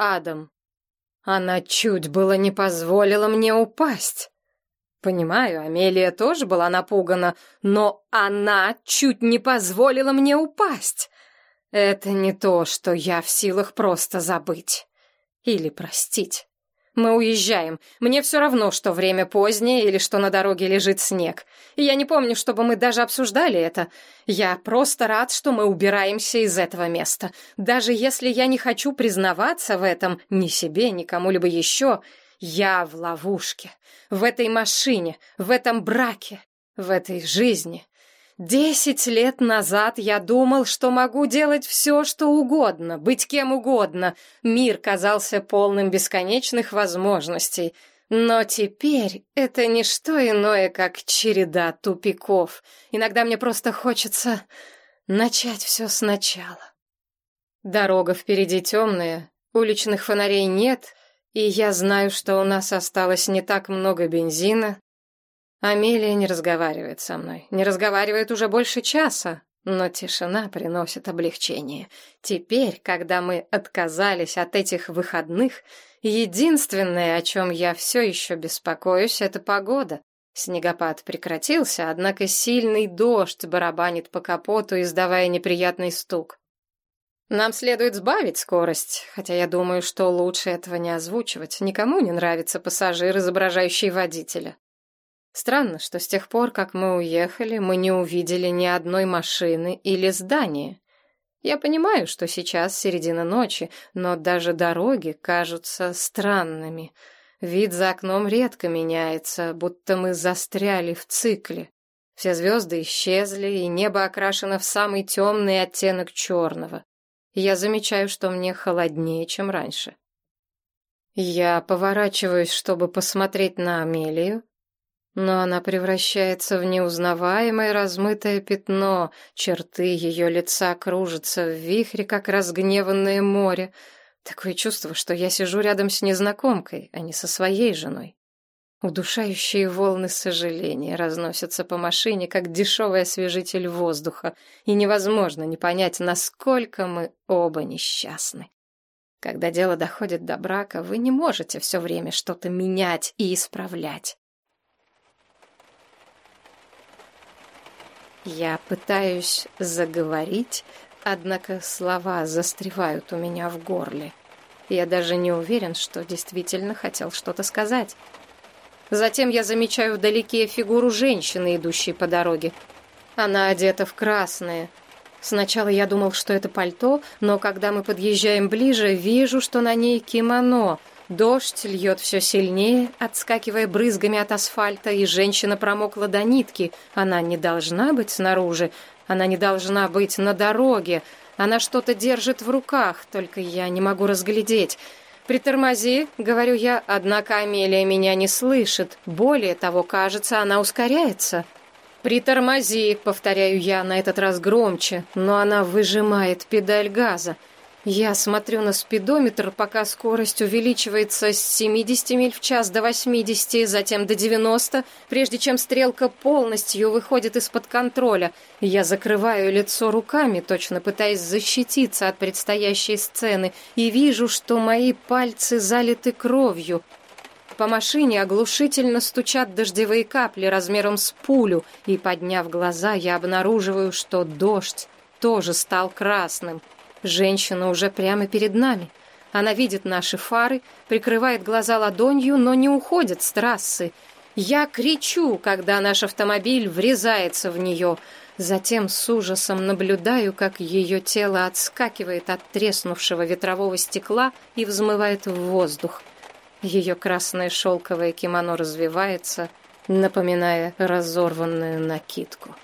адом. Она чуть было не позволила мне упасть. Понимаю, Амелия тоже была напугана, но она чуть не позволила мне упасть. Это не то, что я в силах просто забыть. Или простить. Мы уезжаем. Мне все равно, что время позднее или что на дороге лежит снег. Я не помню, чтобы мы даже обсуждали это. Я просто рад, что мы убираемся из этого места. Даже если я не хочу признаваться в этом ни себе, ни кому-либо еще, я в ловушке. В этой машине, в этом браке, в этой жизни. Десять лет назад я думал, что могу делать все, что угодно, быть кем угодно. Мир казался полным бесконечных возможностей. Но теперь это не что иное, как череда тупиков. Иногда мне просто хочется начать все сначала. Дорога впереди темная, уличных фонарей нет, и я знаю, что у нас осталось не так много бензина, Амелия не разговаривает со мной. Не разговаривает уже больше часа, но тишина приносит облегчение. Теперь, когда мы отказались от этих выходных, единственное, о чем я все еще беспокоюсь, это погода. Снегопад прекратился, однако сильный дождь барабанит по капоту, издавая неприятный стук. Нам следует сбавить скорость, хотя я думаю, что лучше этого не озвучивать. Никому не нравится пассажир, изображающий водителя. Странно, что с тех пор, как мы уехали, мы не увидели ни одной машины или здания. Я понимаю, что сейчас середина ночи, но даже дороги кажутся странными. Вид за окном редко меняется, будто мы застряли в цикле. Все звезды исчезли, и небо окрашено в самый темный оттенок черного. Я замечаю, что мне холоднее, чем раньше. Я поворачиваюсь, чтобы посмотреть на Амелию, но она превращается в неузнаваемое размытое пятно, черты ее лица кружатся в вихре, как разгневанное море. Такое чувство, что я сижу рядом с незнакомкой, а не со своей женой. Удушающие волны сожаления разносятся по машине, как дешевый освежитель воздуха, и невозможно не понять, насколько мы оба несчастны. Когда дело доходит до брака, вы не можете все время что-то менять и исправлять. Я пытаюсь заговорить, однако слова застревают у меня в горле. Я даже не уверен, что действительно хотел что-то сказать. Затем я замечаю вдалеке фигуру женщины, идущей по дороге. Она одета в красное. Сначала я думал, что это пальто, но когда мы подъезжаем ближе, вижу, что на ней кимоно — Дождь льет все сильнее, отскакивая брызгами от асфальта, и женщина промокла до нитки. Она не должна быть снаружи, она не должна быть на дороге. Она что-то держит в руках, только я не могу разглядеть. «Притормози», — говорю я, однако Амелия меня не слышит. Более того, кажется, она ускоряется. «Притормози», — повторяю я на этот раз громче, но она выжимает педаль газа. Я смотрю на спидометр, пока скорость увеличивается с 70 миль в час до 80, затем до 90, прежде чем стрелка полностью выходит из-под контроля. Я закрываю лицо руками, точно пытаясь защититься от предстоящей сцены, и вижу, что мои пальцы залиты кровью. По машине оглушительно стучат дождевые капли размером с пулю, и, подняв глаза, я обнаруживаю, что дождь тоже стал красным. Женщина уже прямо перед нами. Она видит наши фары, прикрывает глаза ладонью, но не уходит с трассы. Я кричу, когда наш автомобиль врезается в нее. Затем с ужасом наблюдаю, как ее тело отскакивает от треснувшего ветрового стекла и взмывает в воздух. Ее красное шелковое кимоно развивается, напоминая разорванную накидку.